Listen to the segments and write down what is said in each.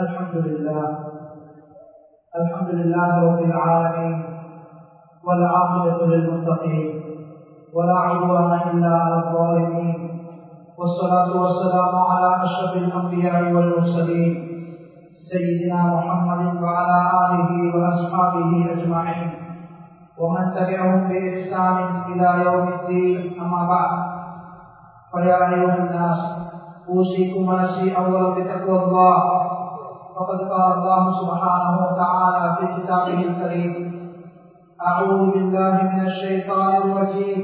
الحمد لله. الحمد لله رب العالمين. والعاقبة للمتقين. ولا عدوان إلا على الظالمين. والصلاة والسلام على أشرف الأنبياء والمرسلين. سيدنا محمد وعلى آله وأصحابه أجمعين. ومن تبعهم بإحسان إلى يوم الدين أما بعد. فيا أيها الناس أوصيكم ونفسي أولا بتقوى الله. فقد قال الله سبحانه وتعالى في كتابه الكريم أعوذ بالله من الشيطان الرجيم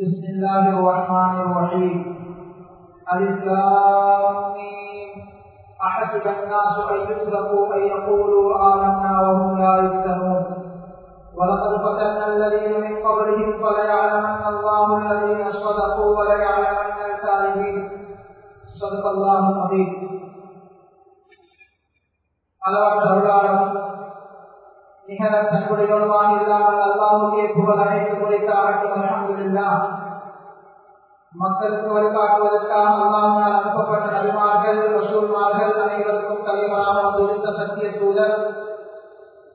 بسم الله الرحمن الرحيم. ألف أحسب الناس أن يتركوا أن يقولوا آمنا وهم لا يفتنون. ولقد فتنا الذين من قبلهم فليعلمن الله الذين صدقوا وليعلمن الكاذبين. صدق الله العظيم. அளவற்ற அருளாளரும் நிகர தன்னுடையவருமாக இல்லாமல் அல்லாவுக்கே புகழ் அனைத்து முறைக்காகட்டும் அலமதுல்லா மக்களுக்கு வழிகாட்டுவதற்காக அல்லாமல் அனுப்பப்பட்ட நபிமார்கள் அனைவருக்கும் தலைவராக வந்திருந்த சத்திய தூதர்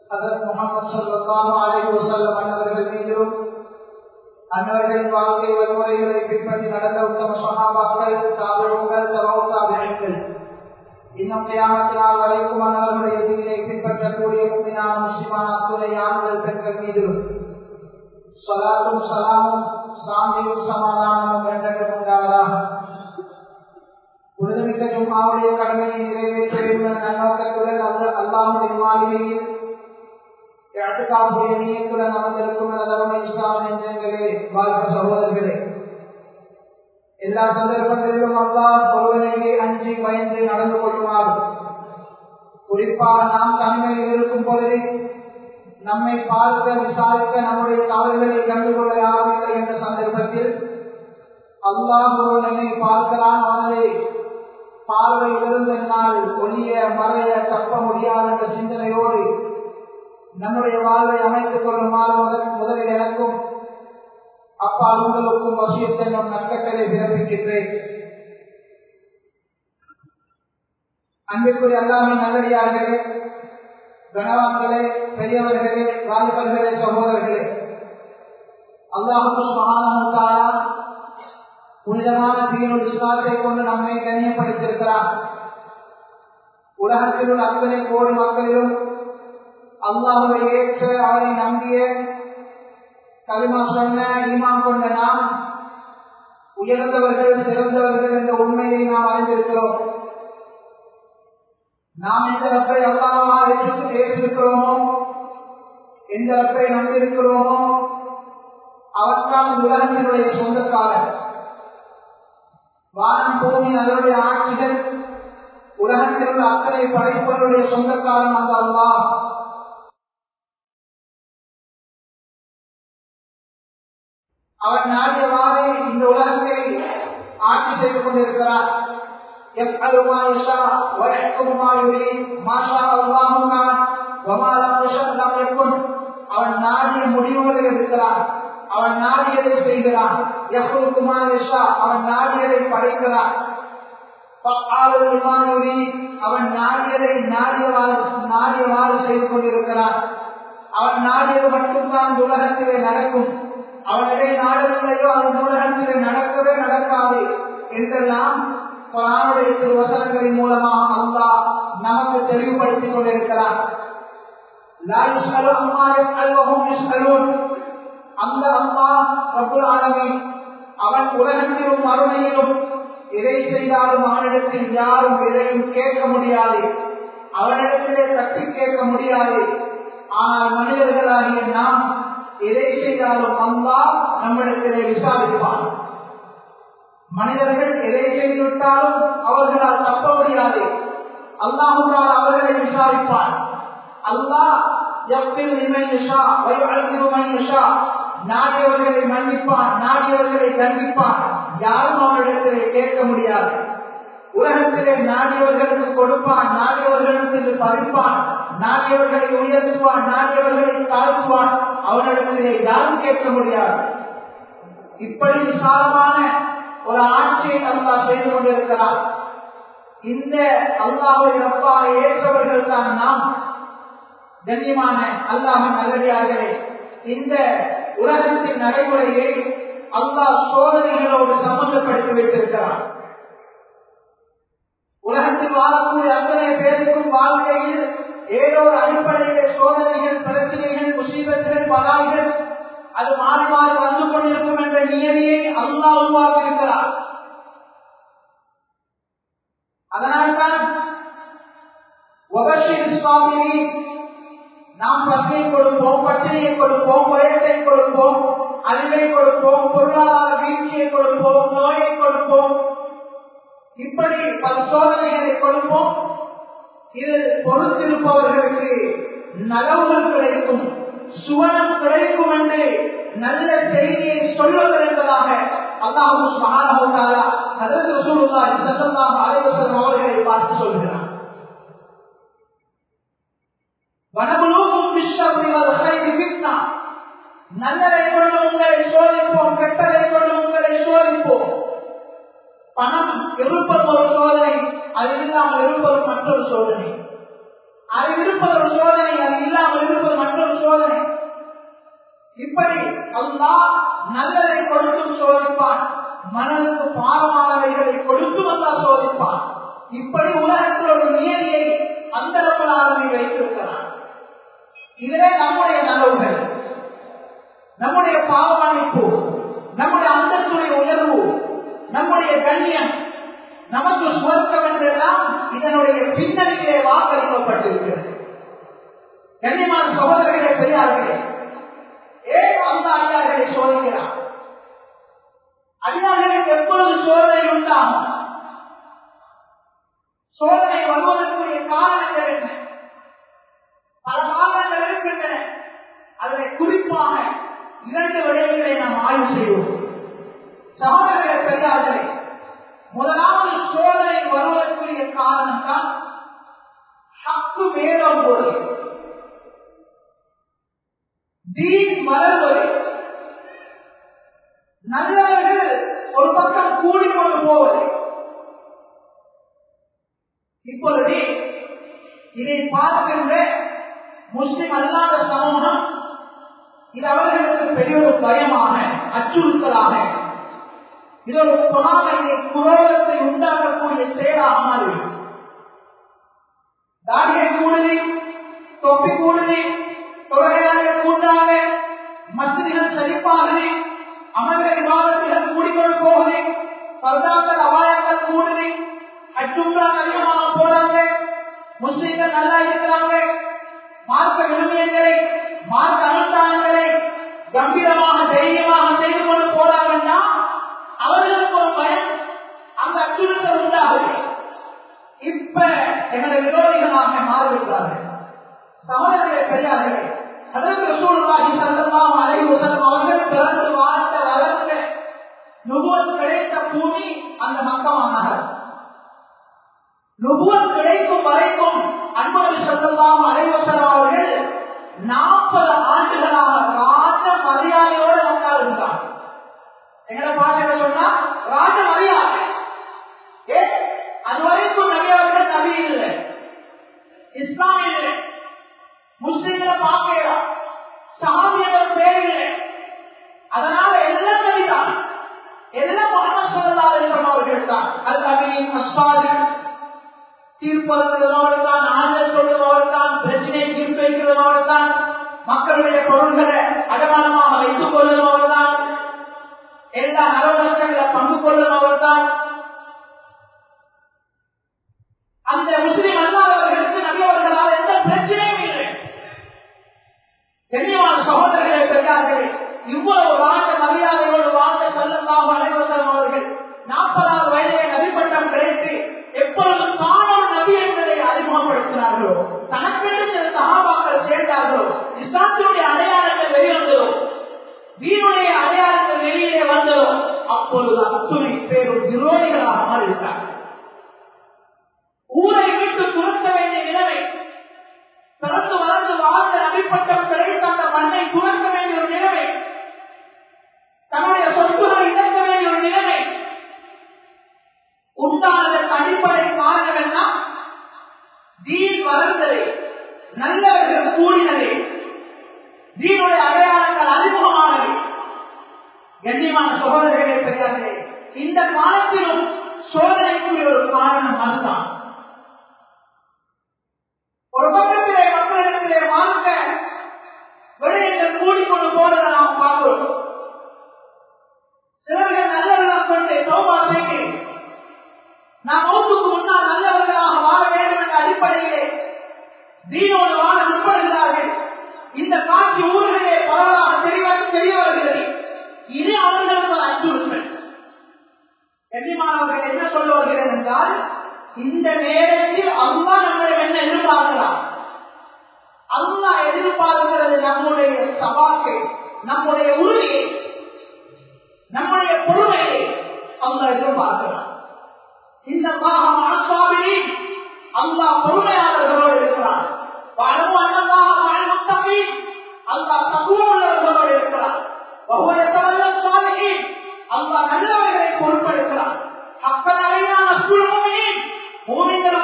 அதன் முகமது சொல்லாம அன்னவர்கள் மீதும் அன்னவர்களின் வாழ்க்கை வழிமுறைகளை பின்பற்றி நடந்த உத்தம சகாபாக்கள் தாவரங்கள் தவத்தாபிகள் இன்னும் தியாகத்தினால் வரைக்கும் அன்னவர்களுடைய தீனை பின்பற்றக்கூடிய முக்கினான முஸ்லிமான அத்துணை ஆண்கள் பெண்கள் மீது சலாத்தும் சலாமும் சாந்தியும் சமாதானமும் உண்டாவதாக புனிதமிக்க ஜும்மாவுடைய கடமையை நிறைவேற்ற வேண்டும் நன்னோக்கத்துடன் அந்த அல்லாஹுடைய மாளிகையில் இடத்துக்காப்புடைய நீயத்துடன் அமர்ந்திருக்கும் வாழ்க்கை சகோதரர்களே எல்லா சந்தர்ப்பங்களிலும் அல்லாஹ் ஒருவனையே அஞ்சி பயந்து நடந்து கொள்ளுமாறு குறிப்பாக நாம் தனிமையில் இருக்கும் பொழுது நம்மை பார்க்க விசாரிக்க நம்முடைய தாழ்வுகளை கண்டுகொள்ள யாருமில்லை என்ற சந்தர்ப்பத்தில் அல்லாஹ் ஒருவனை பார்க்கிறான் அவனை பார்வையிலிருந்து என்னால் ஒளிய மறைய தப்ப முடியாத என்ற சிந்தனையோடு நம்முடைய வாழ்வை அமைத்துக் கொள்ளுமாறு முதலில் எனக்கும் அப்பா உங்களுக்கும் வசியத்தென்னும் நற்கட்டளை பிறப்பிக்கின்றேன் அன்பிற்குரிய அல்லாமே நல்லடியார்களே கணவான்களே பெரியவர்களே வாலிபர்களே சகோதரர்களே அல்லாஹு மகானமுத்தாரா புனிதமான தீனுள் இஸ்லாத்தை கொண்டு நம்மை கண்ணியப்படுத்தியிருக்கிறார் உலகத்திலுள்ள அத்தனை கோடி மக்களிலும் அல்லாஹுவை ஏற்று அவரை நம்பிய களிமா சொன்ன ஈமான் கொண்ட நாம் உயர்ந்தவர்கள் சிறந்தவர்கள் என்ற உண்மையை நாம் அறிந்திருக்கிறோம். நாம் எந்த ரப்பை அல்லாமா ஏற்றிருக்கிறோமோ எந்த ரப்பை நம்பியிருக்கிறோமோ அவர்தான் உலகத்தினுடைய சொந்தக்காரர். வானம் பூமி அதனுடைய ஆட்சிகள் உலகத்தில் உள்ள அத்தனை படைப்புகளுடைய சொந்தக்காரன் அந்த அல்லாஹ். அவர் நாடியவாறு இந்த உலகத்தை ஆட்சி செய்து கொண்டிருக்கிறார் يفعل ما يشاء ويحكم ما يريد ما شاء الله كان وما لم يشاء لم يكن அவன் நாடிய முடிவுகளை எடுக்கிறான் அவன் நாடியதை செய்கிறான் யஹ்லுக்குமா யஷா அவன் நாடியதை படைக்கிறான் அவன் நாடியதை நாடியவாறு நாடியவாறு செய்து கொண்டிருக்கிறான் அவன் நாடியது மட்டும்தான் உலகத்திலே நடக்கும் அவர்களே நாடவில்லையோ அந்த உலகத்திலே நடக்கவே நடக்காது. என்றெல்லாம் குரானுடைய திருவசனங்களின் மூலமாக அல்லா நமக்கு தெளிவுபடுத்திக் கொண்டிருக்கிறார். அந்த அம்மா ரபுல் அவன் உலகத்திலும் மறுமையிலும் எதை செய்தாலும் அவனிடத்தில் யாரும் எதையும் கேட்க முடியாது. அவனிடத்திலே தட்டி கேட்க முடியாது. ஆனால் மனிதர்களாகிய நாம் எதை செய்தாலும் அல்லா நம்மிடத்திலே விசாரிப்பார் மனிதர்கள் எதை செய்துவிட்டாலும் அவர்களால் தப்ப முடியாது. அல்லாஹால் அவர்களை விசாரிப்பான். அல்லாஹ் எப்பில் இமையஷா வயழ்கிறமையஷா நாடியவர்களை மன்னிப்பான் நாடியவர்களை தண்டிப்பான். யாரும் அவரிடத்திலே கேட்க முடியாது. உலகத்திலே நாடியவர்களுக்கு கொடுப்பான் நாடியவர்களுக்கு பறிப்பான் நாடியவர்களை உயர்த்துவான் நாடியவர்களை தாழ்த்துவான். அவனிடத்திலே யாரும் கேட்க முடியாது. இப்படி விசாலமான ஒரு ஆட்சியை அல்லா செய்து கொண்டிருக்கிறார். இந்த அல்லாவை அப்பா நாம். கண்ணியமான அல்லாமன் நல்லடியார்களே இந்த உலகத்தின் நடைமுறையை அல்லாஹ் சோதனைகளோடு சம்பந்தப்படுத்தி வைத்திருக்கிறான். உலகத்தில் வாழக்கூடிய அத்தனை பேருக்கும் வாழ்க்கையில் ஏதோ ஒரு அடிப்படையிலே சோதனைகள் பிரச்சனைகள் முசீபத்துகள் பலாய்கள் அது மாறி மாறி வந்து கொண்டிருக்கும் என்ற நியதியை அல்லா உருவாக்கி இருக்கிறார் அதனால்தான் நாம் பசியை கொடுப்போம் பட்டினியை கொடுப்போம் பயத்தை கொடுப்போம் அறிவை கொடுப்போம் பொருளாதார வீழ்ச்சியை கொடுப்போம் நோயை கொடுப்போம் இப்படி பல சோதனைகளை கொடுப்போம். இது பொறுத்திருப்பவர்களுக்கு நலவுகள் கிடைக்கும் சுவனம் கிடைக்கும் என்று நல்ல செய்தியை சொல்லுவது என்பதாக அல்லாஹு சுமாரா அதற்கு ரசூலுல்லாஹி ஸல்லல்லாஹு அலைஹி அவர்களை பார்த்து சொல்கிறார் வனபுலூக்கும் பிஷ்ஷர்ரி நல்லதை கொண்டு உங்களை சோதிப்போம் கெட்டதை கொண்டு உங்களை சோதிப்போம். பணம் இருப்பது ஒரு சோதனை அது இல்லாமல் இருப்பது மற்றொரு சோதனை. அது இருப்பது ஒரு சோதனை அது இல்லாமல் இருப்பது மற்றொரு சோதனை. இப்படி அல்லா நல்லதை கொடுத்தும் சோதிப்பான். மனதுக்கு பாரமானவைகளை கொடுத்து வந்தால் சோதிப்பான். இப்படி உலகத்தில் ஒரு நிலையை அந்த ஆளுமை வைத்திருக்கிறான். இதுவே நம்முடைய நனவுகள் நம்முடைய பாவமன்னிப்பு நம்முடைய அந்தத்துடைய உயர்வு. நம்முடைய கண்ணியம் நமக்கு சுவர்க்கம் என்றெல்லாம் இதனுடைய பின்னணியிலே வாக்களிக்கப்பட்டிருக்கிறது. கண்ணியமான சகோதரர்களே பெரியார்களே ஏன் அந்த அடியார்களை சோதிக்கிறார் அடியார்களுக்கு எப்பொழுது சோதனை உண்டாகும்? சோதனை வருவதற்குரிய காரணங்கள் என்ன? பல காரணங்கள் இருக்கின்றன. அதில் குறிப்பாக இரண்டு விடயங்களை நாம் ஆய்வு செய்வோம். சகோதர பெரியார்களே முதலாவது சோதனை வருவதற்குரிய காரணம் தான் ஹக்கு வேதம் போது தீன் வளர்வது நல்லவர்கள் ஒரு பக்கம் கூடிக்கொண்டு போவது. இப்பொழுது இதை பார்க்கின்ற முஸ்லிம் அல்லாத சமூகம் இது அவர்களுக்கு பெரிய ஒரு பயமாக அச்சுறுத்தலாக இது ஒரு பொறாமையை குரோதத்தை உண்டாக்கக்கூடிய செயலாக மாறிவிடும் தாடியை கூடுதி தொப்பி கூடுதி தொகையாளர்கள் கூட்டாக மசிதிகள் செழிப்பாகுது அமர்ந்த விவாதத்திகள் கூடிக்கொண்டு போகுது பர்தாக்கள் அபாயங்கள் கூடுது அச்சும்தான் அதிகமாக போறாங்க முஸ்லீம்கள் நல்லா இருக்கிறாங்க மார்க்க விழுமியங்களை அந்த அச்சுறுத்தல் உண்டாகுது இப்ப எங்களை விரோதிகமாக மாறிவிட்டார்கள். சகோதரர்களே பெரியார்களே அதற்கு ரசூலுல்லாஹி சந்தமாக அழைவு வஸல்லம் அவர்கள் பிறந்து வாழ்ந்த வளர்ந்த நுபுவத் கிடைத்த பூமி அந்த மக்கமாக நகர் கிடைக்கும் வரைக்கும் அன்பு சந்தமாக அலைஹி அவர்கள் நாற்பது ஆண்டுகளாக ராஜ மரியாதையோடு மக்கள் இருந்தார் எங்களை பாஷையில சொன்னா ராஜ மரியாதை ஏ அது வரைக்கும் நபி அவர்கள் நபி இல்லை இஸ்லாமிய முஸ்லிம்களை பார்க்கலாம் சாமியர்கள் பேரில்லை அதனால எல்லாம் நபிதான். எல்லாம் முகமது சல்லா தான். அது நபியின் அஸ்வாதி தீர்ப்பதோடு தான் ஆண்டல் சொல்வதோடு தான் பிரச்சனை தீர்ப்பு வைக்கிறதோடு தான் மக்களுடைய பொருள்களை அடமானமாக வைத்துக் கொள்வதோடு தான் எல்லா நலவரங்களை பங்கு கொள்வதோடு தான். அந்த முஸ்லிம் அல்லாத நபி அவர்களால் எந்த பிரச்சனையும் இல்லை கண்ணியமான சகோதரர்களே பெரியார்களே இவ்வளவு வாழ்ந்த மரியாதையோடு வாழ்ந்த செல்லமாக அனைவசம் அவர்கள் நாற்பதாவது வயதிலே நபிப்பட்டம் கிடைத்து எப்பொழுதும் தானும் நபி என்பதை அறிமுகப்படுத்தினார்களோ தனக்கென்று சில சகாபாக்கள் சேர்ந்தார்களோ இஸ்லாத்தினுடைய அடையாளங்கள் வெளிவந்ததோ வீணுடைய அடையாளங்கள் வெளியிலே வந்ததோ அப்பொழுது அத்துணை பேரும் விரோதிகளாக மாறிவிட்டார்கள் ஊரை விட்டு துரத்த வேண்டிய நிலைமை பிறந்து வளர்ந்து வாழ்ந்த நபிப்பட்டம் கிடைத்த அந்த மண்ணை துறக்க வேண்டிய ஒரு நிலைமை தன்னுடைய சொத்துக்களை இழக்க வேண்டிய ஒரு நிலைமை உண்டானதற்கு அடிப்படை காரணம் என்ன தீன் வளர்ந்தது நல்லவர்கள் கூடினது தீனுடைய அடையாளங்கள் அறிமுகமானது கண்ணியமான சகோதரர்களே பெரியார்களே இந்த காலத்திலும் சோதனைக்குரிய ஒரு காரணம் அதுதான் ஒரு பக்கத்திலே மக்களிடத்திலே வாழ்க்க விடயங்கள் கூடிக்கொண்டு போறதை நாம் பார்க்கிறோம் சிலர்கள் நல்லவர்களாக கொண்டு தோபா செய்து நாம் மௌத்துக்கு முன்னால் நல்லவர்களாக வாழ வேண்டும் என்ற அடிப்படையிலே தீனோடு வாழ முற்படுகிறார்கள் இந்த காட்சி ஊர்களிலே பரவலாக தெளிவாக தெரிய வருகிறது இது அவர்களுக்கு ஒரு அச்சுறுத்தல் கண்ணியமானவர்கள் என்ன சொல்ல வருகிறது என்றால் இந்த நேரத்தில் அம்மா நம்மிடம் என்ன எதிர்பார்க்கிறார்? அம்மா எதிர்பார்க்கிறது நம்முடைய சபாக்கை நம்முடைய உறுதியை நம்முடைய பொறுமையை அல்ல எதிர்பார்க்கிறார். இந்த மனசுவாமினி அம்மா பொறுமையாளர்களோடு இருக்கிறார். வாழும் அண்ணதாக அல்லா சமூகங்களோடு இருக்கிறார். அல்லா நல்லவர்களை பொறுப்பெடுக்கிறார் அக்கறையான சூழ்நிலையின்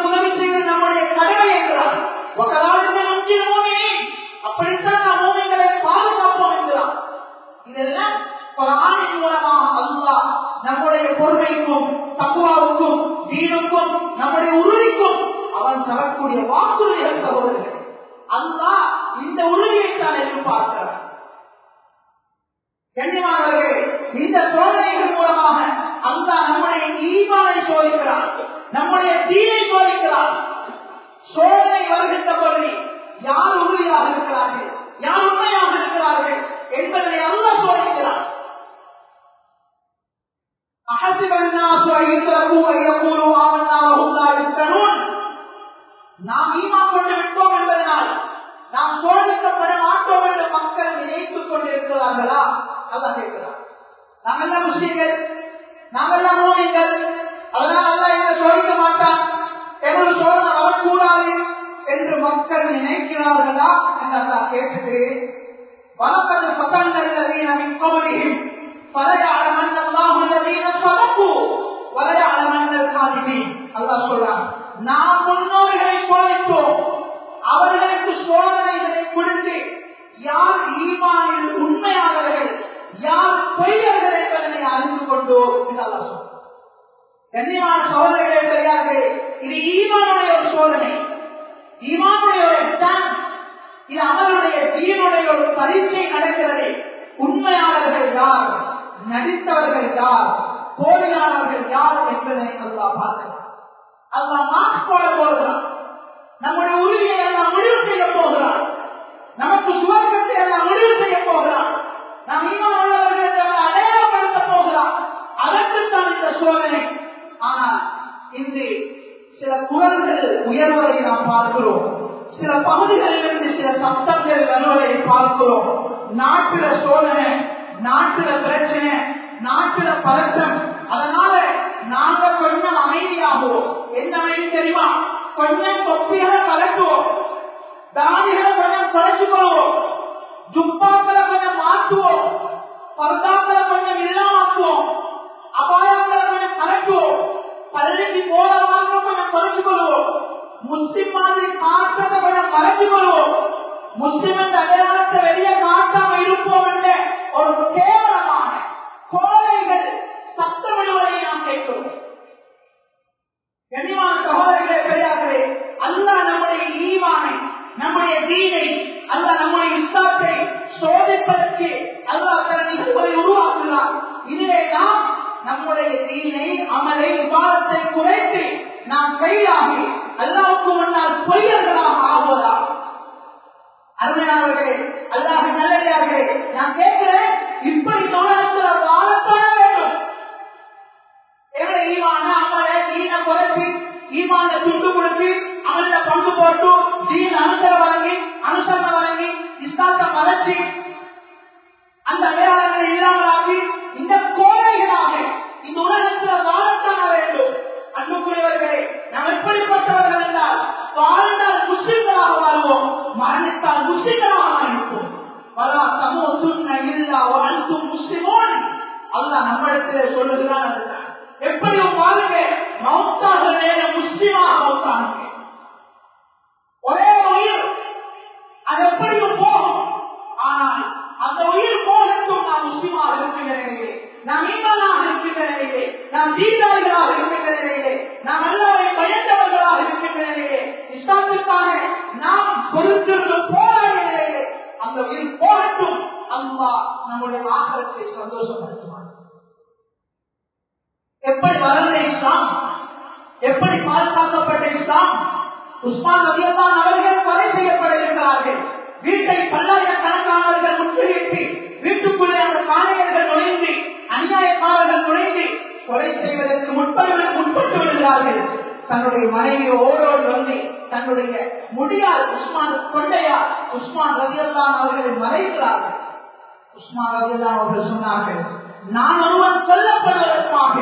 உதவி செய்து நம்முடைய கடமை என்கிறார். அப்படித்தான் நாம் மூமிகளை பாதுகாப்போம் என்கிறார். இதெல்லாம் குரானின் மூலமாக அல்லா நம்முடைய பொறுமைக்கும் தக்குவாவுக்கும் வீணுக்கும் நம்முடைய உறுதிக்கும் அவன் தரக்கூடிய வாக்குறுதிகள் சகோதரர்கள் அல்லா இந்த உறுதியை தான் எதிர்பார்க்கிறார் கண்ணியமானவர்களே இந்த சோதனைகள் மூலமாக அந்த நம்முடைய ஈமானை சோதிக்கிறார் நம்முடைய தீனை சோதிக்கிறார் சோதனை வருகின்ற பகுதி யார் உறுதியாக இருக்கிறார்கள் யார் உண்மையாக இருக்கிறார்கள் என்பதை அல்ல சோதிக்கிறார் நாம் ஈமா கொண்டு விட்டோம் என்பதனால் நாம் சோதிக்கப்பட மாட்டோம் என்று மக்கள் நினைத்துக் கொண்டிருக்கிறார்களா? நல்லா கேட்கிறார் நாம் எல்லாம் முஸ்லீம்கள். நாம் எல்லாம் மோமிங்கள் அதனால் அல்ல என்ன சோதிக்க மாட்டான்? எவ்வளவு சோதனை வரக்கூடாது என்று மக்கள் நினைக்கிறார்களா? என்று அல்லா கேட்டுட்டு வலப்பது பத்தங்கள் நதியின் அமைப்பவரையும் பழைய அடமன் அல்லாஹ் நதியின பதப்பு வலைய அடமன் அல்லா சொல்றான் நாம் முன்னோர்களை போலிப்போம் அவர்களுக்கு சோதனைகளை கொடுத்து யார் ஈமானில் உண்மையானவர்கள் யார் பொய்யர்கள் என்பதனை அறிந்து கொண்டோம் என்று கண்ணியமான சோதனைகளை தெரியாது இது ஈமானுடைய ஒரு சோதனை. ஈமானுடைய ஒரு எக்ஸாம் இது அவருடைய தீனுடைய ஒரு பரீட்சை நடக்கிறது உண்மையாளர்கள் யார் நடித்தவர்கள் யார் போலியாளர்கள் யார் என்பதனை அல்லா பார்க்கிறார் அல்லா மாஸ்க் போட போகிறார் நம்முடைய உறுதியை எல்லாம் முடிவு செய்ய போகிறார். நமக்கு சுவர்க்கத்தை எல்லாம் முடிவு செய்ய போகிறார். நாம் ஈமான் உள்ளவர்கள் அடையாளப்படுத்த போகிறார். அதற்குத்தான் இந்த சோதனை. ஆனால் இன்று சில குரல்கள் உயர்வதை நாம் பார்க்கிறோம். சில பகுதிகளிலிருந்து சில சத்தங்கள் வருவதை பார்க்கிறோம். நாட்டில சோதனை நாட்டில பிரச்சனை நாட்டில பதற்றம். அதனால நாங்கள் கொஞ்சம் அமைதியாகும் என்ன அமைதி தெரியுமா? கொஞ்சம் தொப்பிகளை கலட்டுவோம் தாடிகளை கொஞ்சம் குறைச்சுக்கொள்வோம் ஜுப்பாக்களை கொஞ்சம் மாற்றுவோம் பர்தாக்களை கொஞ்சம் இல்லாமாக்குவோம் அபாயங்களை கொஞ்சம் கலட்டுவோம் பள்ளிக்கு போற மாற்றம் கொஞ்சம் குறைச்சு முஸ்லிம் மாதிரி மாற்றத்தை கொஞ்சம் மறைச்சுக்கொள்வோம் முஸ்லிம் என்ற அடையாளத்தை வெளியே மாற்றாம இருப்போம் என்ற ஒரு கேவலமான கோழைகள் சத்தம் நாம் கேட்கிறோம் கனிமான சகோதரர்களே பெரியார்களே அல்ல நம்முடைய ஈவானை நம்முடைய வீணை அல்ல நம்முடைய இஸ்லாத்தை சோதிப்பதற்கு அல்லா தன நிகழ்வுகளை உருவாக்குகிறார். இதுவே நாம் நம்முடைய தீனை அமலை விவாதத்தை குறைத்து நாம் கையாகி அல்லாவுக்கு முன்னால் பொய்யர்களாக ஆகுவதா அருமையானவர்களே அல்லாஹ் நல்லடியார்களே நான் கேட்கிறேன் இப்படி தோழத்தில் வாழத்தான வேண்டும். எவ்வளவு ஈவான குறைச்சி ஈமான துண்டு கொடுத்து அமல பங்கு போட்டு தீன் அனுசர வழங்கி அனுசரணை வழங்கி இஸ்லாத்தை வளர்ச்சி அந்த அடையாளங்களை இல்லாமலாக்கி இந்த கோழைகளாக இந்த உலகத்தில் வாழத்தான வேண்டும். அன்புக்குரியவர்களே நாம் எப்படிப்பட்டவர்கள் என்றால் வாழ்ந்தால் முஸ்லிம்களாக வாழ்வோம் மரணித்தால் முஸ்லிம்களாக மரணிப்போம். பல சமூகத்துன்ன இல்லா வாழ்த்தும் முஸ்லிமோன். அல்ல நம்மிடத்தில் சொல்லுகிறான் அதுதான் எப்படி பாருங்க மௌத்தாக நேர முஸ்லிமாக ஒரே உயிர் அது எப்படியும் போகும். ஆனால் அந்த உயிர் போகட்டும் நான் முஸ்லிமாக இருக்கின்ற நான் நாம் ஈமானாக நான் நிலையிலே. நாம் தீர்தாரிகளாக இருக்கின்ற நிலையிலே. நாம் எல்லாரை பயந்தவர்களாக இருக்கின்ற நிலையிலே. இஸ்லாத்திற்காக நாம் பொறுத்திருந்து போராட அந்த உயிர் போகட்டும். அல்லா நம்முடைய ஆகலத்தை சந்தோஷப்படுத்துவான். எப்படி வளர்ந்த இஸ்லாம்? எப்படி பாதுகாக்கப்பட்ட இஸ்லாம் உஸ்மான் நதியத்தான் அவர்கள் கொலை செய்யப்பட இருக்கிறார்கள் வீட்டை பல்லாயிரக்கணக்கானவர்கள் முற்றுகையிட்டு வீட்டுக்குள்ளே அந்த காளையர்கள் நுழைந்து அநியாயக்காரர்கள் நுழைந்து கொலை செய்வதற்கு முற்பட்டு முற்பட்டு விடுகிறார்கள். தன்னுடைய மனைவி ஓடோடு வந்து தன்னுடைய முடியால் உஸ்மான் கொண்டையா உஸ்மான் ரதியல்லான் அவர்களை மறைக்கிறார்கள். உஸ்மான் ரதியல்லான் அவர்கள் சொன்னார்கள் நான் ஒருவன் கொல்லப்படுவதற்காக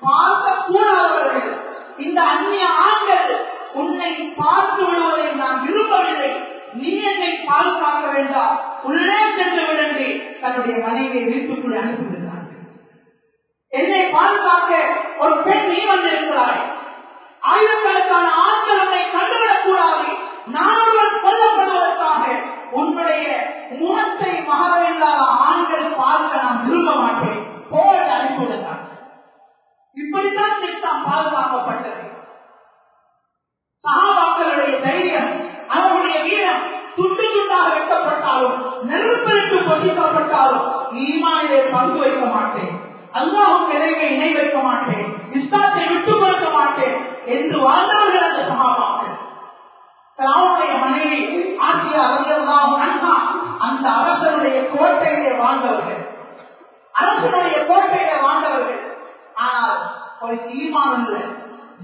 பார்க்க கூடாதவர்கள் இந்த அந்நிய ஆண்கள் உன்னை பார்த்து விடுவதை நான் விரும்பவில்லை. நீ என்னை பாதுகாக்க வேண்டாம். உள்ளே சென்று விடுங்கள். தன்னுடைய மனைவியை வீட்டுக்குள் அனுப்பிவிடுகிறார்கள். என்னை பாதுகாக்க ஒரு பெண் நீ வந்திருக்கிறாய். ஆயிரக்கணக்கான ஆண்கள் உன்னை கண்டுவிடக் கூடாது நானுடன் கொல்லப்படுவதற்காக உன்னுடைய முகத்தை மகவில்லாத ஆண்கள் பார்க்க நான் விரும்ப மாட்டேன் போல அனுப்பிவிடுகிறார் இப்படித்தான் இஸ்லாம் பாதுகாக்கப்பட்டது சகாபாக்களுடைய தைரியம் அவர்களுடைய வீரம் துண்டு துண்டாக வெட்டப்பட்டாலும் நெருப்பிற்கு பொசிக்கப்பட்டாலும் ஈமானிலே பங்கு வைக்க மாட்டேன். அல்லாவும் நிறைவே இணை வைக்க மாட்டேன். இஸ்லாத்தை விட்டு கொடுக்க மாட்டேன் என்று வாழ்ந்தவர்கள் அந்த சகாபாக்கள். அவனுடைய மனைவி ஆசியா அறியலாம் அண்ணா அந்த அரசனுடைய கோட்டையிலே வாழ்ந்தவர்கள். அரசனுடைய கோட்டையில வாழ்ந்தவர்கள். ஆனால் ஒரு தீர்மானம் இல்லை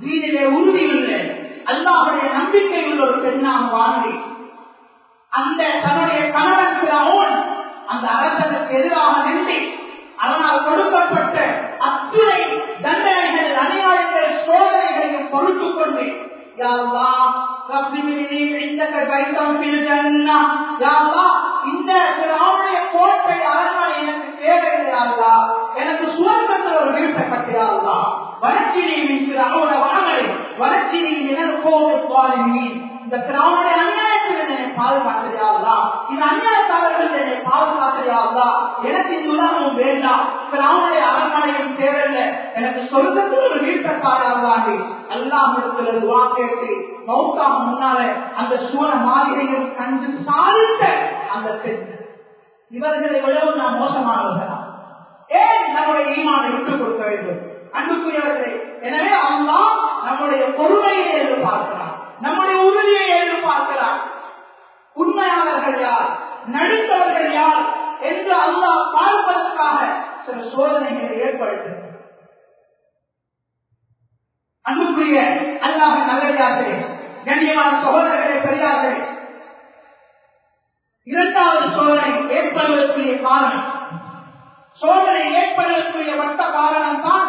தீனிலே உறுதி இல்லை அல்லாவுடைய நம்பிக்கை உள்ள ஒரு பெண்ணாக வாழ்ந்தே அந்த தன்னுடைய கணவன் பிறவோன் அந்த அரசனுக்கு எதிராக நின்று அதனால் கொடுக்கப்பட்ட அத்துணை தண்டனைகள் அநியாயங்கள் சோதனைகளையும் பொறுத்துக் கொண்டு இந்த கோட்டை அரண்மனை எனக்கு தேவையில்லையா எனக்கு சுதந்திரத்தில் ஒரு வீட்டை கட்டியாளா வளர்ச்சியை அவனோட வாங்கலை வளர்ச்சியை எனது கோவை இந்த கிராமடைய அநியாயத்தில் என்னை இந்த அநியாயக்காரர்கள் என்னை எனக்கு இந்த உலகமும் வேண்டாம் அவனுடைய அரண்மனையும் தேவையில்ல. எனக்கு சொர்க்கத்தில் ஒரு வீட்டக்காராங்களாண்டி எல்லாம் இருக்கிறது வாக்கேட்டு மௌக்காக முன்னால அந்த சூழ மாளிகையும் கண்டு சாதித்த அந்த பெண். இவர்களை விடவும் நான் மோசமானவர்களா? ஏன் நம்முடைய ஈமானை விட்டுக் கொடுக்க வேண்டும்? அன்புக்குரியவர்களே எனவே அம்மா நம்முடைய பொறுமையை எதிர்பார்க்கிறார் நம்முடைய உறுதியை எதிர்பார்க்கிறார் உண்மையாளர்கள் யார்? நடித்தவர்கள் யார்? என்று அல்லாஹ் பார்ப்பதற்காக சில சோதனைகளை ஏற்படுத்துகிறார். அன்புக்குரிய அல்லாஹ் நல்லடியார்களே கண்ணியமான சகோதரர்களே பெரியார்களே இரண்டாவது சோதனை ஏற்படுவதற்குரிய காரணம். சோதனை ஏற்படுவதற்குரிய மற்ற காரணம் தான்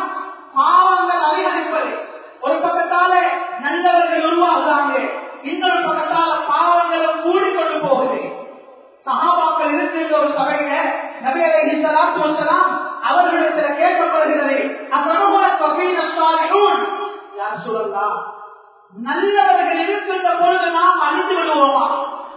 பாவங்கள் அதிகரிப்பது. ஒரு பக்கத்தால நல்லவர்கள் உருவாகுறாங்க இன்னொரு பக்கத்தால பாவங்களும் கூடிக்கொண்டு போகுது. சகாபாக்கள் இருக்கின்ற ஒரு சபையில நபிகளை சலாத்து வசலாம் அவர்களிடத்துல கேட்கப்படுகிறது யார் சொல்லலாம் நல்லவர்கள் இருக்கின்ற பொழுது நாம் அழிந்து விடுவோமா?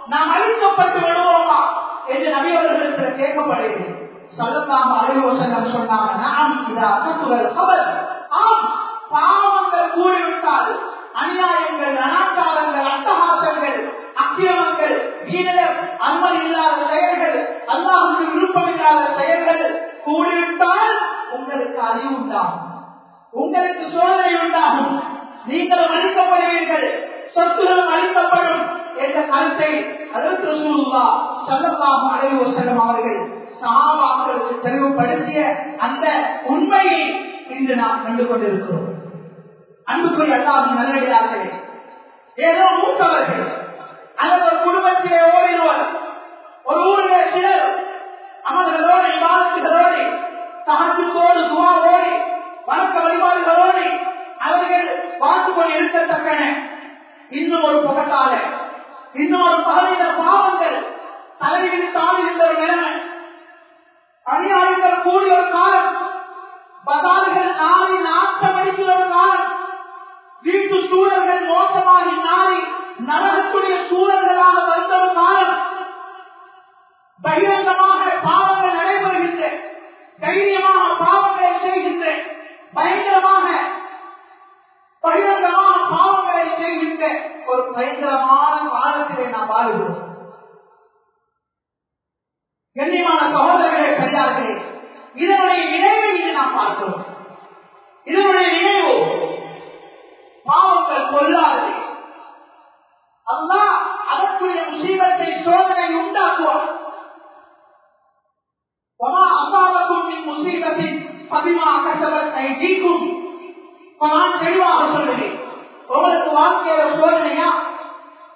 நாம் அழிக்கப்பட்டு விடுவோமா? என்று நபியவர்களிடத்தில் கேட்கப்படுகிறது. சொல்லலாம் அறிவோசனம் சொன்னாங்க நாம் இதா கத்துரல் கபல் ஆம் பாவங்கள் கூடிவிட்டால் அநியாயங்கள் அனாச்சாரங்கள் அட்டகாசங்கள் அக்கிரமங்கள் வீரர் அன்பன் இல்லாத செயல்கள் அல்லாஹுக்கு விருப்பமில்லாத செயல்கள் கூடிவிட்டால் உங்களுக்கு அறிவு உண்டாகும். உங்களுக்கு சோதனை உண்டாகும். நீங்களும் அளிக்கப்படுவீர்கள் சொத்துகளும் அளிக்கப்படும் என்ற கருத்தை அதற்கு சூழ்வா சொல்லலாம் அலைவோ செல்லும் அவர்கள் சாவாக்களுக்கு தெளிவுபடுத்திய அந்த உண்மையை இன்று நாம் கண்டு கொண்டிருக்கிறோம் அன்புக்குரிய எல்லாம் நல்லடியார்களே ஏதோ மூத்தவர்கள் அல்லது ஒரு குடும்பத்திலே ஓடினோர் ஒரு ஊரிலே சிலர் அமர்களோடு விவாதத்துகளோடு தகத்துக்கோடு துவாவோடு வணக்க வழிபாடுகளோடு அவர்கள் பார்த்து கொண்டு இருக்கத்தக்கன இன்னும் ஒரு புகத்தால இன்னும் ஒரு பகுதியின பாவங்கள் தலையில் தாழ்ந்திருந்த ஒரு நிலைமை அநியாயங்கள் கூடிய ஒரு வீட்டு சூழல்கள் மோசமாகி நாளை நரகத்துடைய சூழல்களாக வந்த காலம் பகிரங்கமாக பாவங்கள் நடைபெறுகின்ற தைரியமாக பாவங்களை செய்கின்ற பயங்கரமாக பகிரங்கமான பாவங்களை செய்கின்ற ஒரு பயங்கரமான காலத்திலே நாம் வாழ்கிறோம். கண்ணியமான சகோதரர்களே பெரியார்களே இதனுடைய நினைவை நாம் பார்க்கிறோம். இதனுடைய நினைவு பாவங்கள் கொள்ளாது அல்லா அதற்குரிய விஷயத்தை சோதனை உண்டாக்குவார் அசாபக்கும் முசீபத்தின் பதிமா கசபத்தை நீக்கும் நான் தெளிவாக சொல்லுவேன் உங்களுக்கு வாழ்க்கையில சோதனையா?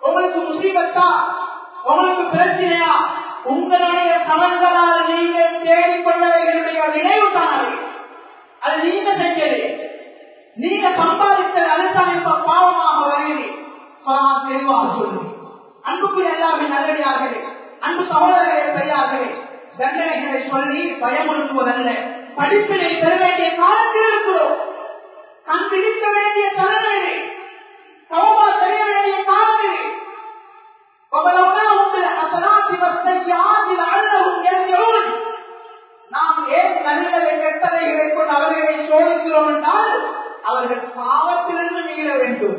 உங்களுக்கு முசீபத்தா? உங்களுக்கு பிரச்சனையா? உங்களுடைய தவறுகளால் நீங்கள் தேடிக்கொண்டவைகளுடைய நினைவு தானே அது நீங்க செஞ்சது. நீங்க சம்பாதித்த அதுதான் இப்ப பாவமாக வருகிறது குரான் தெளிவாக சொல்லுது அன்புக்கு எல்லாமே நல்லடியார்களே அன்பு சகோதரர்களே பெரியார்களே தண்டனைகளை சொல்லி பயமுறுத்துவதல்ல. படிப்பினை பெற வேண்டிய காலத்தில் இருக்கிறோம். கண் பிடிக்க வேண்டிய தருணமே சௌபா செய்ய வேண்டிய காலமே நாம் ஏன் நல்லதை கெட்டதைகளை கொண்டு அவர்களை சோதிக்கிறோம் என்றால் அவர்கள் பாவத்திலிருந்து மீள வேண்டும்.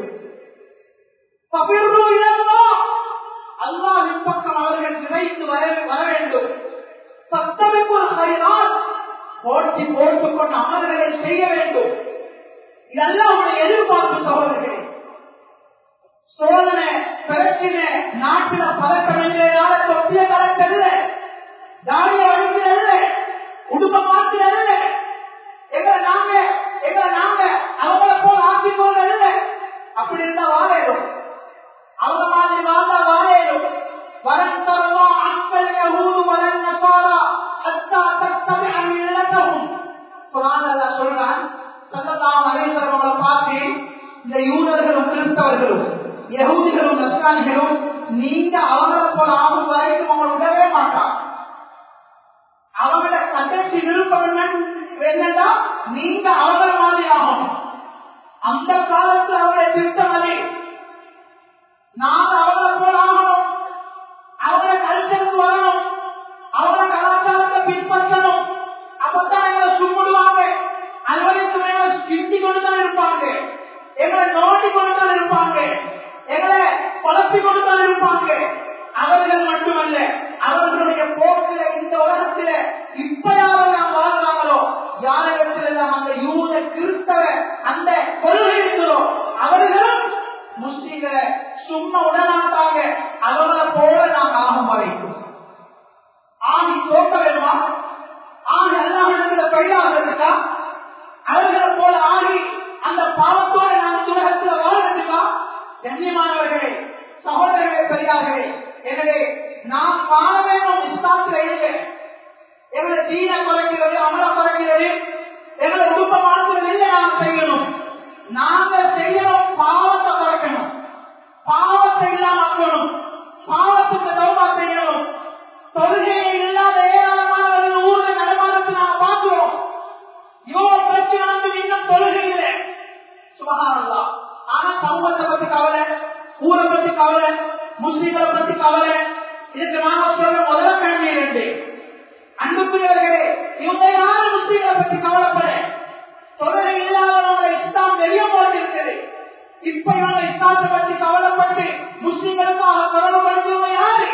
அல்லாவின் பக்கம் அவர்கள் விரைந்து வர வர வேண்டும். சத்தமைப்பு செய்தால் போட்டி போட்டுக் கொண்ட அமல்களை செய்ய வேண்டும். இதெல்லாம் அவனை எதிர்பார்ப்பு சகோதரர்களே. சோதனை பிரச்சனை நாட்டில பதக்கம் இல்லைனால தொப்பிய கலக்கல்ல தாடிய வலிக்கிறல்ல உடுப்ப மாத்திரல்ல எங்களை நாங்க எங்களை நாங்க அவங்கள போல ஆக்கிக்கோங்க இல்ல அப்படி இருந்தா வாழையிடும் அவங்க மாதிரி வாழ்ந்தா வாழையிடும் வரன் தருவா அக்கல் யகூது வரன் நசாரா. அத்தா தத்தபி அமில்லத்தஹும் குர்ஆன் அல்லாஹ் சொல்றான் ஸல்லல்லாஹு அலைஹி வஸல்லம் பார்த்து இந்த யூதர்களும் கிறிஸ்தவர்களும் யகூதிகளும் நஸ்ரானிகளும் நீங்க அவங்களை போல ஆகும் வரைக்கும் அவங்களை விடவே மாட்டான் அவங்களோட கடைசி விருப்பம் என்னன்னா நீங்க அவங்கள மாதிரி ஆகணும் அந்த காலத்துல அவருடைய திட்டம் அது நாங்க அவங்கள போல ஆகணும். அவங்கள கல்ச்சருக்கு வரணும் அவங்கள கலாச்சாரத்தை பின்பற்றணும். அப்பதான் எங்களை சுப்பிடுவாங்க அலுவலகத்து மேல கிண்டி கொண்டுதான் இருப்பாங்க. எங்களை நோண்டி கொண்டுதான் இருப்பாங்க. எங்களை குழப்பி கொண்டுதான் இருப்பாங்க. அவர்கள் மட்டுமல்ல அவர்களுடைய போக்குல இந்த உலகத்துல இப்பயாவது நாம் வாழ யாரிடத்தில் எல்லாம் அந்த யூத கிறிஸ்தவ அந்த கொள்கை இருக்கிறோம் அவர்களும் முஸ்லிம்களை சும்மா உடனாட்டாங்க அவங்கள போல நாம் ஆகும் வரைக்கும் ஆணி தோக்க வேணுமா ஆணி அல்லாஹிடத்துல பயிராக இருக்கா அவர்களை போல ஆணி அந்த பாவத்தோட நாம் துலகத்துல வாழ கண்ணியமானவர்களே சகோதரர்களே பெரியார்களே எனவே நாம் வாழ வேண்டும் இஸ்லாத்துல இல்லை எங்களை தீன குறைக்கிறது அமல குறைக்கிறது எங்களை உடுப்ப மாற்றுறது இல்லை நாம் செய்யணும். நாங்க செய்யணும் பாவத்தை குறைக்கணும் பாவத்தை இல்லாமக்கணும். பாவத்துக்கு தௌபா செய்யணும். தொழுகையை இல்லாத ஏராளமானவர்கள் ஊர்ல நடமாறத்தை நாம் பார்க்கிறோம். இவ்வளவு பிரச்சனை வந்து இன்னும் தொழுகை இல்லை சுபகானந்தா ஆனா சமூகத்தை பத்தி கவலை ஊரை பத்தி கவலை முஸ்லீம்களை பத்தி கவலை. இதுக்கு நாம சொல்ற முதல்ல கேள்வி ரெண்டு அன்புக்குரியவர்களே இவங்க யாரும் முஸ்லீம்களை பத்தி கவலைப்பட தொடரை இல்லாதவங்களோட இஸ்லாம் வெளியே போட்டிருக்கிறது இப்ப இவங்க இஸ்லாத்தை பத்தி கவலைப்பட்டு முஸ்லீம்களுக்காக கவலைப்படுத்தவங்க யாரு?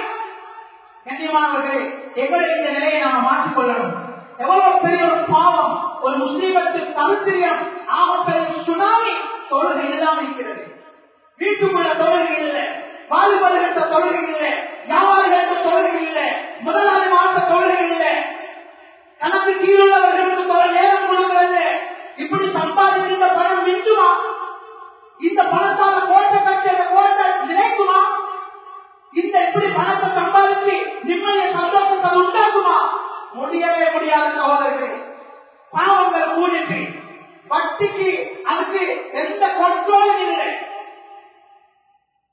கண்ணியமானவர்களே எங்களுடைய இந்த நிலையை நாம மாற்றிக்கொள்ளணும் எவ்வளவு பெரிய ஒரு பாவம் ஒரு முஸ்லீமத்து தருத்திரியம் ஆகப்பெரிய சுனாமி தொழுகை இல்லாமல் இருக்கிறது. வீட்டுக்குள்ள தொழுகை இல்லை வாலிபர்கள்ட்ட தொழுகை இல்லை வியாபாரிகள் தொழுகை இல்லை முதலாளி மாற்ற தொழுகை இல்லை தனக்கு கீழுள்ளவர்களுக்கு பல நேரம் கொடுக்கிறது இப்படி சம்பாதிக்கின்ற பணம் மிஞ்சுமா இந்த பணத்தால கோட்டை கட்டி அந்த கோட்டை நினைக்குமா இந்த இப்படி பணத்தை சம்பாதிச்சு நிம்மதிய சந்தோஷத்தை உண்டாக்குமா முடியவே முடியாத சகோதரர்களே பாவங்கள் கூடிட்டு வட்டிக்கு அதுக்கு எந்த கண்ட்ரோலும் இல்லை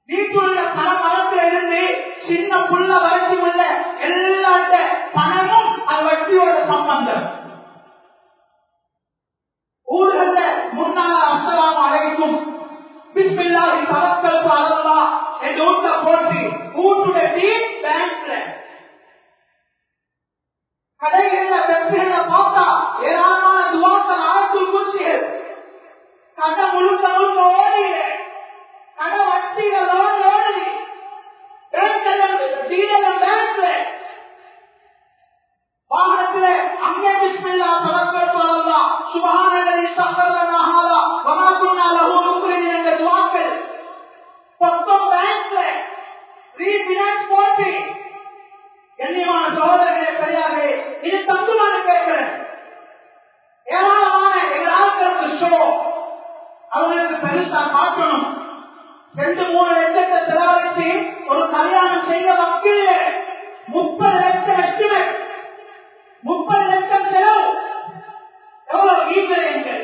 வீட்டுள்ள பல மரத்துல இருந்து சின்ன புள்ள வரைக்கும் உள்ள எல்லாத்த பணமும் அது வட்டியோட சம்பந்தம் ஊர்கள முன்னால அஸ்லாம் அழைக்கும் பிஸ்மில்லாஹி தவக்கல் அலல்லா என்று ஊட்ட போட்டு ஊட்டுடைய டீம் பேங்க்ல கடைகள்ல வெற்றிகளை பார்த்தா ஏராளமான துவாக்கள் ஆழ்த்துள் குச்சிகள் கடை முழுக்க முழுக்க ஓடியில கடை வட்டிகள் ஓடி ஓடுது ரீபினான்ஸ் போட்டு கண்ணியமான சகோதரர்களே பெரியாரே இது தத்துவான கேட்கிறேன் ஏராளமான எங்கள் ஆட்களுக்கு ஷோ அவங்களுக்கு பெருசா காட்டணும் ரெண்டு மூணு லட்சத்தை செலவழிச்சு ஒரு கல்யாணம் செய்ய வக்கீல். முப்பது லட்சம் எஸ்டிமேட் முப்பது லட்சம் செலவு. எவ்வளவு? வீண்விரயங்கள்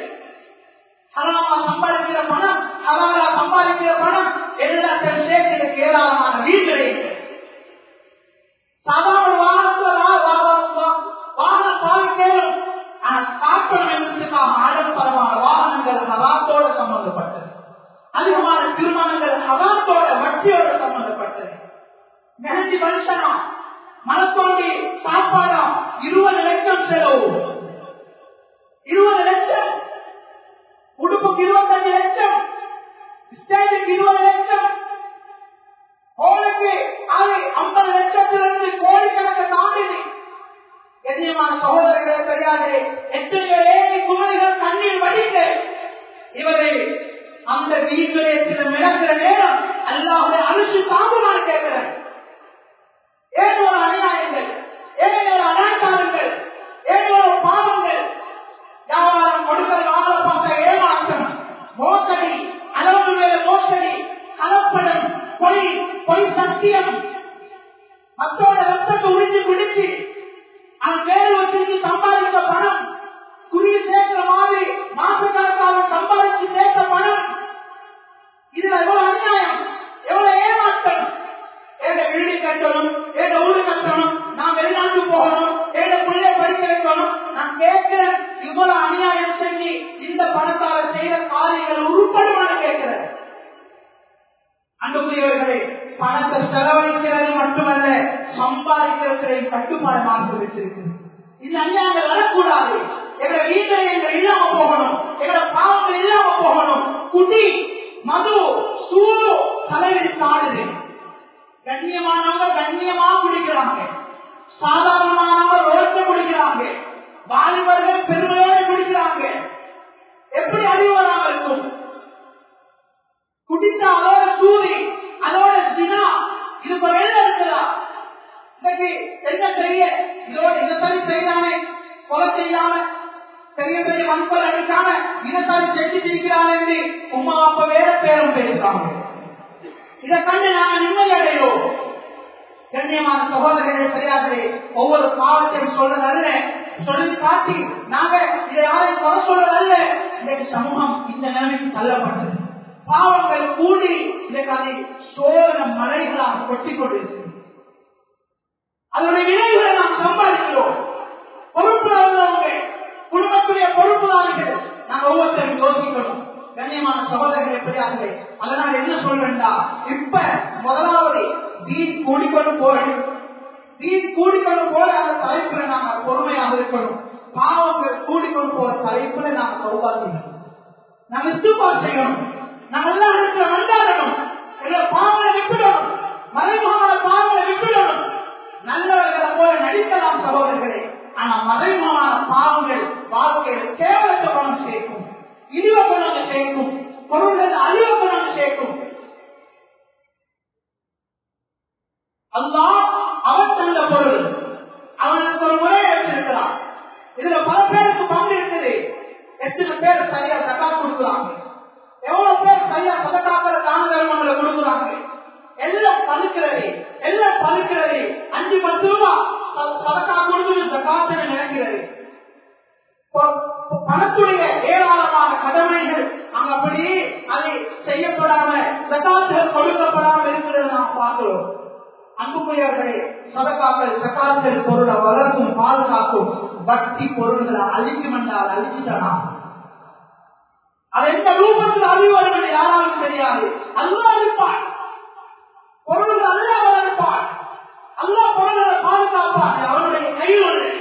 ஹலாமா சம்பாதிக்கிற பணம் ஹலாலா சம்பாதிக்கிற பணம் எல்லாத்தையும் சேர்த்து ஏராளமான வீண்விரயங்கள் சாதாரண வாகனத்துல வாகனம் பாதிக்கணும் ஆனா காப்பணம் என்பதற்காக ஆடம்பரமான வாகனங்கள் ஹலாத்தோட சம்பந்தப்பட்டது. அதிகமான திருமணங்கள் ஹலாத்தோட வட்டியோட சம்பந்தப்பட்டது. மெஹந்தி மனுஷனா? மலத்தோண்டி சாப்பாடா? இருபது லட்சம் செலவு. இருபது லட்சம்? உடுப்புக்கு இருபத்தஞ்சு லட்சம்? ஸ்டேஜுக்கு இருபது லட்சம்? ஹோலுக்கு அது ஐம்பது லட்சத்திலிருந்து கோடிக்கணக்கு தாண்டினி கண்ணியமான சகோதரர்களை பெரியாரே எத்தனையோ ஏழை குமரிகள் கண்ணீர் வடிக்க இவரை அந்த வீட்டுலயத்தில் மிளக்கிற நேரம் அல்லாவுடைய அரிசி தாங்குமாறு கேட்கிறேன் ஏன் ஒரு அநியாயங்கள் ஏன் அனாச்சாரங்கள் ஏன் ஒரு பாவங்கள். வியாபாரம் கொடுக்கல் வாங்கல பார்த்த ஏமாற்றம் மோசடி அளவு மேல மோசடி கலப்படம் பொய் பொய் சத்தியம் மற்றோட ரத்தத்தை உறிஞ்சி பிடிச்சு அவன் வேலை வச்சு சம்பாதித்த பணம் குருவி சேர்க்கிற மாதிரி மாசக்கணக்காக சம்பாதிச்சு சேர்த்த பணம் இதுல எவ்வளவு அநியாயம் எவ்வளவு ஏமாற்றம் ஏட வீடு கட்டணும் ஏட ஊரு கட்டணும் நான் வெளிநாட்டு போகணும் ஏட பிள்ளை படிக்க வைக்கணும் நான் கேட்கிறேன் இவ்வளவு அநியாயம் செஞ்சு இந்த பணத்தால செய்யற காரியங்கள் உருப்படுமான்னு கேட்கிறேன் அன்புக்குரியவர்களே பணத்தை செலவழிக்கிறது மட்டுமல்ல சம்பாதிக்கிறதை கட்டுப்பாடு மாற்றி வச்சிருக்கிறது இந்த அநியாயங்கள் வரக்கூடாது எங்க வீட்டை எங்க இல்லாம போகணும் எங்க பாவங்கள் இல்லாம போகணும் குடி மது சூடு தலைவில் காடுது கண்ணியமானவங்க கண்ணியமா குடிக்கிறாங்க சாதாரணமானவங்க ரோட்ல குடிக்கிறாங்க வாலிபர்கள் பெருமையோடு குடிக்கிறாங்க எப்படி அறிவு வராம இருக்கும் குடித்த அதோட சூரி அதோட ஜினா இது வெளில இருக்குதா இன்னைக்கு என்ன செய்ய இதோட இதை சரி கொலை செய்யாம பெரிய பெரிய மண்பல் அடிக்காம இதை சரி செஞ்சு சிரிக்கிறான் என்று உமா அப்ப வேற பேரும் பேசுறாங்க. இதை கண்டு நாம நிம்மதி அடையோம் கண்ணியமான சகோதரர்களே பெரியார்களே ஒவ்வொரு பாவத்தையும் சொல்றதல்ல சொல்லி காட்டி நாங்க இதை யாரையும் குறை சொல்றதல்ல இன்றைக்கு சமூகம் இந்த நிலைமைக்கு தள்ளப்பட்டது. பாவங்கள் கூடி இன்றைக்கு அதை சோழன மலைகளாக கொட்டி கொண்டிருக்கிறது. அதனுடைய விளைவுகளை நாம் சம்பாதிக்கிறோம். பொறுப்பு உள்ளவங்க குடும்பத்துடைய பொறுப்புதாரிகள் நாங்க ஒவ்வொருத்தரும் யோசிக்கணும். கண்ணியமான சகோதரர்களை பெரியார்களே அதனால் என்ன சொல்றேன்டா? இப்ப முதலாவது வீண் கூடிக்கொண்டு போறேன் வீண் கூடிக்கொண்டு போற அந்த தலைப்புல நாங்க பொறுமையாக இருக்கணும். பாவங்கள் கூடிக்கொண்டு போற தலைப்புல நாங்க சௌபா செய்யணும். நாங்க இத்துப்பா செய்யணும். நாங்க எல்லாம் இருக்கிற வந்தாடணும் எங்களை பாவனை விட்டுடணும். மறைமுகமான பாவனை விட்டுடணும். நல்லவர்களை போல நடிக்கலாம் சகோதரர்களே. ஆனா மறைமுகமான பாவங்கள் வாழ்க்கையில் கேவலத்தை பணம் சேர்க்கும். இழிவ பணம் சேர்க்கும். பொருள்கள் அழிவ பணம் சேர்க்கும். அல்லா அவன் தந்த பொருள். அவனுக்கு ஒரு முறை எடுத்திருக்கிறான். இதுல பல பேருக்கு பங்கு இருக்குது. எத்தனை பேர் சரியா தக்கா கொடுக்குறாங்க? எவ்வளவு பேர் சரியா சதக்காக்கிற தான தர்மங்களை கொடுக்குறாங்க? எல்லாம் பழுக்கிறது எல்லாம் பழுக்கிறது. அஞ்சு பத்து ரூபாய் சதக்கா கொடுத்து தக்காசனை நினைக்கிறது பணத்துடைய ஏராளமான கடமைகள் அங்க அப்படி அதை செய்யப்படாம சகாத்துகள் கொடுக்கப்படாம இருக்கிறது நாம் பார்க்கிறோம். அன்புக்குரியவர்களே சதக்காக்கள் சகாக்கள் பொருளை வளர்க்கும் பாதுகாக்கும் பக்தி பொருள்களை அழிக்கும் என்றால் அழிச்சுட்டானா அது எந்த ரூபத்தில் அழிவரும் என்று யாராலும் தெரியாது. அல்லா அழிப்பான் பொருள்கள் அல்ல வளர்ப்பான். அல்லா பொருள்களை பாதுகாப்பான். அவனுடைய கையில் உள்ளது.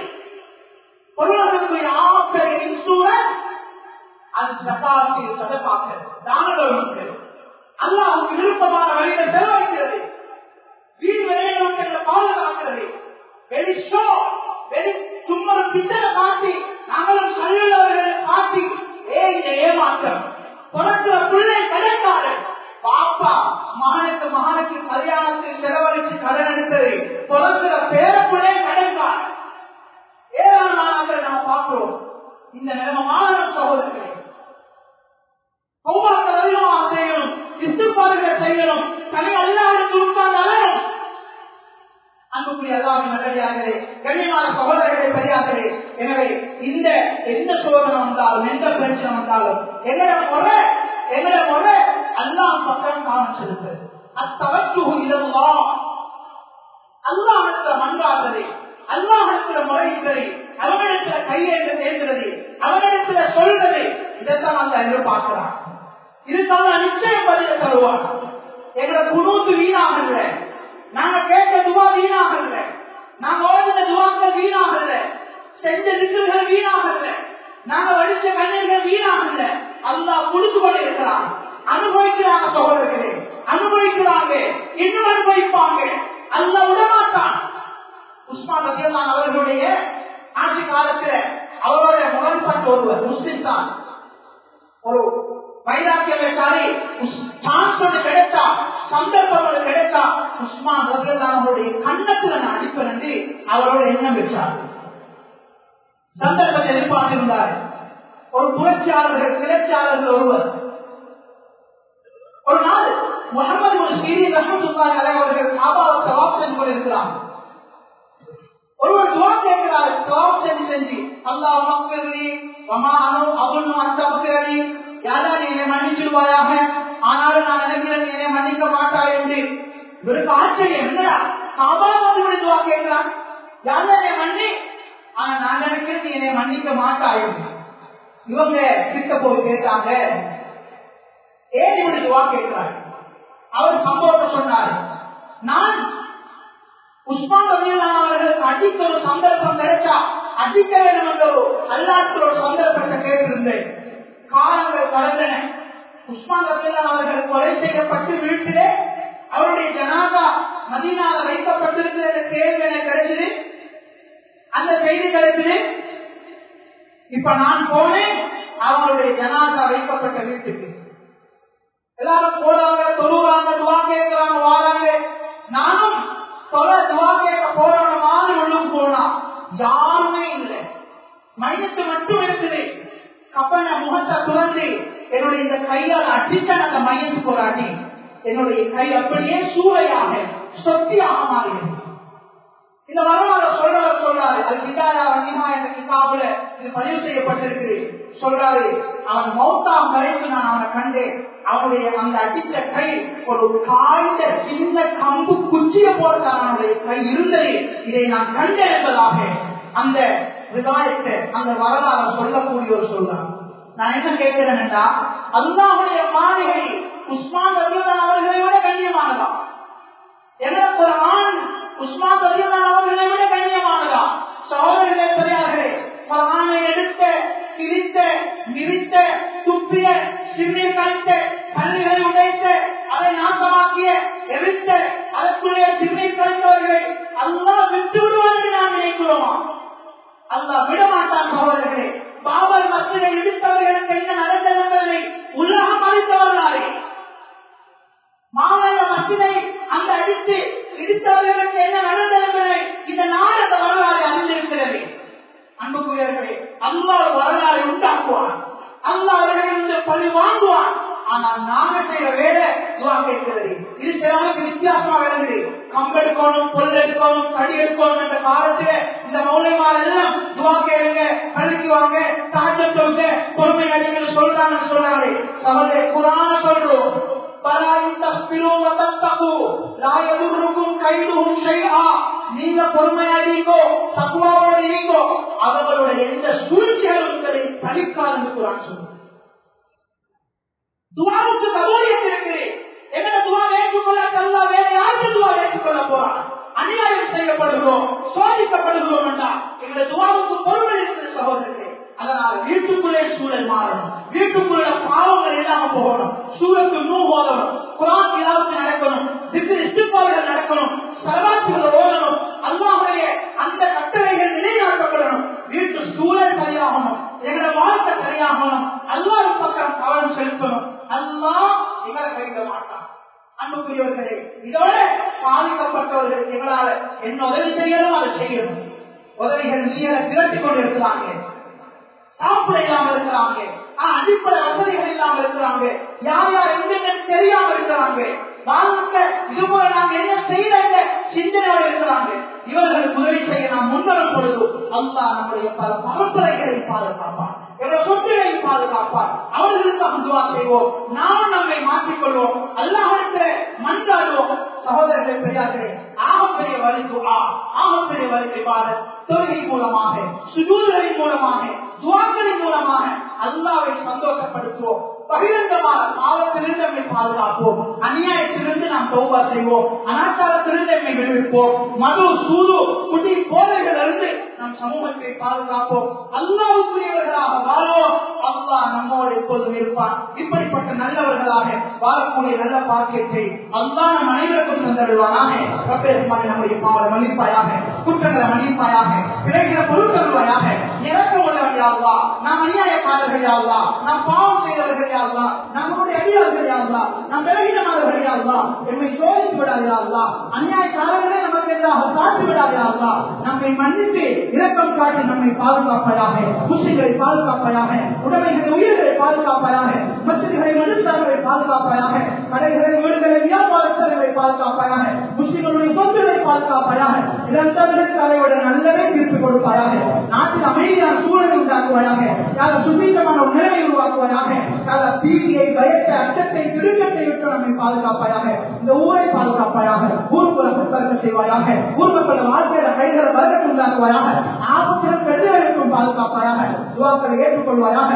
பொருளுக்கு ஆப்பை இன்சூரன்ஸ் அது சகாசி சதப்பாக்கள் தானங்கள் அல்லாவுக்கு விருப்பமான வழியில் செலவழிக்கிறது. வீண் விளையாட்டு பாதுகாக்கிறது. வெரி ஷோ வெரி சும்மா பிச்சரை காட்டி நாங்களும் சல்லுள்ளவர்களை காட்டி ஏ இந்த ஏமாற்றம் பிறக்கிற பிள்ளை கிடைக்காது பாப்பா மகனுக்கு மகனுக்கு கல்யாணத்தில் செலவழி பிறக்கிற பேரப்பிள்ளை கடன்கார் ஏராளமானவர்கள் நாம் பார்க்கிறோம் இந்த நிலைமமான சகோதரர்களே சௌபாக்கள் அதிகமாக செய்யணும் இஸ்திப்பாடுகள் செய்யணும் தனி அல்லாவிற்கு உட்கார்ந்து அழகும் அன்புக்குரிய அல்லாவின் நல்லடியார்களே கண்ணியமான சகோதரர்களே பெரியார்களே எனவே இந்த எந்த சோதனை வந்தாலும் எந்த பிரச்சனை வந்தாலும் எங்கட முறை எங்கட முறை அல்லாஹ் பக்கம் கவனம் செலுத்துறது அத்தவற்று இதல்லா அல்லாஹிடத்துல மன்றாடுறது அல்லாஹிடத்துல முறையிட்டது அவனிடத்துல கையேற்ற சேர்க்கிறது அவனிடத்துல சொல்றது இதைத்தான் அந்த எதிர்பார்க்கிறான் இதுக்காக நிச்சயம் பதில தருவான் எங்களை குணூத்து வீணாக இல்லை நாங்க கேட்ட துவா வீணாக இல்லை நாங்க ஓடின துவாக்கள் வீணாக இல்லை செஞ்ச நிகழ்வுகள் வீணாக இல்லை நாங்க வடிச்ச கண்ணீர்கள் வீணாக இல்லை அல்லாஹ் கொடுத்து கொண்டு இருக்கிறான் அனுபவிக்கிறாங்க சகோதரர்களே அனுபவிக்கிறாங்க இன்னும் அனுபவிப்பாங்க அல்ல விடமாட்டான் சத்தியமான அவர்களுடைய ஆட்சி காலத்தில் அவருடைய முரண்பட்ட ஒருவர் முஸ்லிம் தான் ஒரு வைராக்கியக்காரி சான்ஸ் ஒன்று கிடைத்தா சந்தர்ப்பம் ஒன்று கிடைத்தா உஸ்மான் ரதியல்லானுடைய கண்ணத்துல நான் அடிப்பேன் அவரோட எண்ணம் வச்சார் சந்தர்ப்பத்தை எதிர்பார்த்திருந்தார். ஒரு புரட்சியாளர்கள் கிளர்ச்சியாளர்கள் ஒருவர். ஒரு நாள் முகமது ஒரு சீரிய ரஹமத்துல்லாஹி அலைஹி அவர்கள் காபாவை தவாப் செஞ்சு கொண்டிருக்கிறார். ஒருவர் துவா கேட்கிறார். தவாப் செஞ்சு செஞ்சு அல்லாஹ் மக்பிர்லி வமா அவனும் அபுன்னு அந்த அப்கிரலி யாரா நீ என்னை மன்னிச்சிடுவாயாக? ஆனாலும் நான் நினைக்கிறேன் நீ என்னை மன்னிக்க மாட்டாய் என்று. இவருக்கு ஆச்சரியம் என்னடா? காபா வந்து இப்படி துவா கேட்கிறான் யாரா என்னை மன்னி? ஆனா நான் நினைக்கிறேன் நீ என்னை மன்னிக்க மாட்டாய் இவங்க கிட்ட போய் கேட்டாங்க. ஏன் இப்படி துவா கேட்கிறார்? அவர் சம்பவத்தை சொன்னார். நான் உஸ்மான் அடிக்க ஒரு சந்தர்ப்பம் கிடைச்சா அடிக்க வேண்டும் என்ற ஒரு ஒரு சந்தர்ப்பத்தை கேட்டிருந்தேன். காலங்கள் கலந்தன உஸ்மான் ரதியல்லாஹு அவர்கள் கொலை செய்யப்பட்டு வீட்டிலே அவருடைய ஜனாதா மதீனால வைக்கப்பட்டிருந்த கேள்வி என கிடைச்சது. அந்த செய்தி கிடைச்சது. இப்ப நான் போனேன் அவங்களுடைய ஜனாதா வைக்கப்பட்ட வீட்டுக்கு. எல்லாரும் போறாங்க தொழுவாங்க துவா கேட்கிறாங்க வாராங்க நானும் தொலை துவா கேட்க போறாங்க மாதிரி ஒண்ணும் போனா யாருமே இல்லை மையத்தை மட்டும் இருக்குது கப்பன முகத்தை துறந்து என்னுடைய இந்த கையால் அடித்த அந்த மையத்து போராடி என்னுடைய கை அப்படியே சூறையாக சொத்தியாக மாறியது இந்த வரலாறு சொல்றவர் சொல்றாரு. அது பிதாயா வன்னிமா என்ற கிதாபுல இது பதிவு செய்யப்பட்டிருக்கு. சொல்றாரு அவன் மௌத்தாம் வரைக்கும் நான் அவனை கண்டேன். அவனுடைய அந்த அடித்த கை ஒரு காய்ந்த சின்ன கம்பு குச்சியை போல அவனுடைய கை இருந்தது. இதை நான் கண்டேன் என்பதாக அந்த விதாயத்தை அந்த வரலாறு சொல்லக்கூடிய ஒரு சொல்றான் நான் என்ன கேட்கிறேன்டா? அல்லாவுடைய மாளிகை உஸ்மான் ரஜிதான் அவர்களை விட கண்ணியமானதா? எனக்கு ஒரு ஆண் உஸ்மான் ரஜிதான் அவர்களை விட கண்ணியமானதா? சகோதரர்களே பெரியார்களே குரானை எடுத்த கிழித்த மிரித்த துப்பிய சிறுநீர் கழித்த பள்ளிகளை உடைத்த அதை நாசமாக்கிய எரித்த we don't துவாவுக்கு கபூலியத் இருக்கு எங்களை துவா ஏற்றுக்கொள்ள அல்லா வேற யாருக்கு துவா ஏற்றுக்கொள்ள போறான் அநியாயம் செய்யப்படுகிறோம் சோதிக்கப்படுகிறோம் என்றா. எங்களை துவாவுக்கு பொறுமை இருக்கிற சகோதரர்களே அதனால வீட்டுக்குள்ளே சூழல் மாறணும். வீட்டுக்குள்ள பாவங்கள் இல்லாம போகணும். சூழலுக்கு நூ போதணும் குரான் இலாவுக்கு நடக்கணும் திக்கு இஸ்திப்பாடுகள் நடக்கணும் சரவாசிகள் ஓதணும் அல்லாவுடைய அந்த கட்டளைகள் நிலைநாட்டப்படணும் வீட்டு சூழல் சரியாகணும் எங்களோட வாழ்க்கை சரியாகணும் அல்லாஹ் பக்கம் கவனம் செலுத்தணும் அல்லாஹ் எங்களை கைவிட மாட்டான் அன்புக்குரியவர்களே இதோட பாதிக்கப்பட்டவர்களுக்கு எங்களால் என்ன உதவி செய்யணும் அதை செய்யணும் உதவிகள் நீரை திரட்டி இருக்கிறாங்க சாப்பிட இல்லாமல் இருக்கிறாங்க. அடிப்படை வசதிகள் இல்லாமல் இருக்கிறாங்க. யார் யார் எங்கன்னு தெரியாம இருக்கிறாங்க. வாழ்க்கை இது போல நாங்க என்ன செய்யற சிந்தனையோட இருக்கிறாங்க. இவர்களுக்கு உதவி செய்ய நாம் முன்வரும் பொழுது அல்லா நம்முடைய பல பரப்புரைகளை பாதுகாப்பார் எவ்வளவு சொத்துகளை பாதுகாப்பார் அவர்களுக்கு துவா செய்வோம். நாம் நம்மை மாற்றிக்கொள்வோம். அல்லாஹிடத்துல மன்றாடுவோம். சகோதரர்கள் பெரியார்களே ஆகப்பெரிய வழி துவா ஆகப்பெரிய வழி விவாதம் தொழுகை மூலமாக சுஜூர்களின் மூலமாக துவாக்களின் மூலமாக அல்லாவை சந்தோஷப்படுத்துவோம். பகிரங்கமான பாவத்திலிருந்து நம்மை பாதுகாப்போம். அநியாயத்திலிருந்து நாம் தௌபா செய்வோம். அனாச்சாரத்திலிருந்து நம்மை விடுவிப்போம். மது சூது குடி போதைகளிலிருந்து நம் சமூகத்தை பாதுகாப்போம். அல்லாவுக்குரியவர்களாக வாழோம் அல்லா நம்மோடு எப்போதும் இருப்பான். இப்படிப்பட்ட நல்லவர்களாக வாழக்கூடிய நல்ல பாக்கியத்தை அல்லா நம் அனைவருக்கும் தந்தருவானாக. ரப்பேஸ்மானி நம்முடைய பாவலை மன்னிப்பாயாக குற்றங்களை மன்னிப்பாயாக கிடைக்கிற பொருட்களுவாயாக இறக்க உடையவன் யாருவா நாம் அநியாயக்காரர்கள் யாருவா நாம் பாவம் செய்தவர்கள் யாருவா நம்முடைய அடியார்கள் யாருவா நம் விலகினமானவர்கள் யாருவா எம்மை சோதித்து விடாது யாருவா அநியாயக்காரர்களே நமக்கு எதிராக காத்து விடாது யாருவா நம்மை மன்னித்து இரக்கம் காட்டி நம்மை பாதுகாப்பதாக முஸ்லிம்களை பாதுகாப்பதாக உடமைகளை உயிர்களை பாதுகாப்பதாக மசிதிகளை மனுஷர்களை பாதுகாப்பதாக கடைகளை வீடுகளை வியாபாரஸ்தர்களை பாதுகாப்பாயாக முஸ்லிம்களுடைய சொத்துக்களை பாதுகாப்பாயாக இறந்தவர்களுக்கு அதை விட நல்லதே தீர்ப்பு கொடுப்பாயாக நாட்டில் அமைதியான சூழலை உண்டாக்குவாயாக யார சுபீதமான உணர்வை உருவாக்குவாயாக யார பீதியை பயத்தை அச்சத்தை திருக்கத்தை விட்டு நம்மை பாதுகாப்பாயாக இந்த ஊரை பாதுகாப்பாயாக ஊர்புற புத்தகத்தை செய்வாயாக ஊர் மக்கள் வாழ்க்கையில கைகளை வர்க்கத்தை உண்டாக்குவாயாக ஆபத்திலும் பெருதலுக்கும் பாதுகாப்பாயாக துவாக்களை ஏற்றுக்கொள்வாயாக